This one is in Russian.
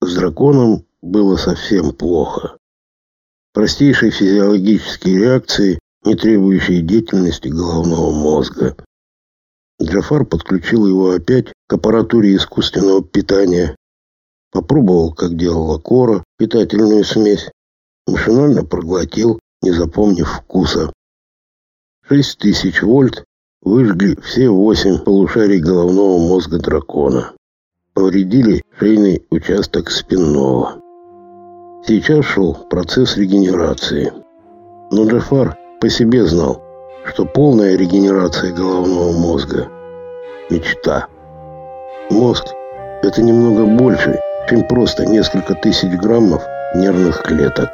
с драконом было совсем плохо. Простейшие физиологические реакции, не требующие деятельности головного мозга. Джафар подключил его опять к аппаратуре искусственного питания. Попробовал, как делала Кора, питательную смесь. Машинально проглотил, не запомнив вкуса. Шесть тысяч вольт выжгли все восемь полушарий головного мозга дракона. Повредили шейный участок спинного. Сейчас шел процесс регенерации. Но Джафар по себе знал, что полная регенерация головного мозга – мечта. Мозг – это немного больше, чем просто несколько тысяч граммов нервных клеток.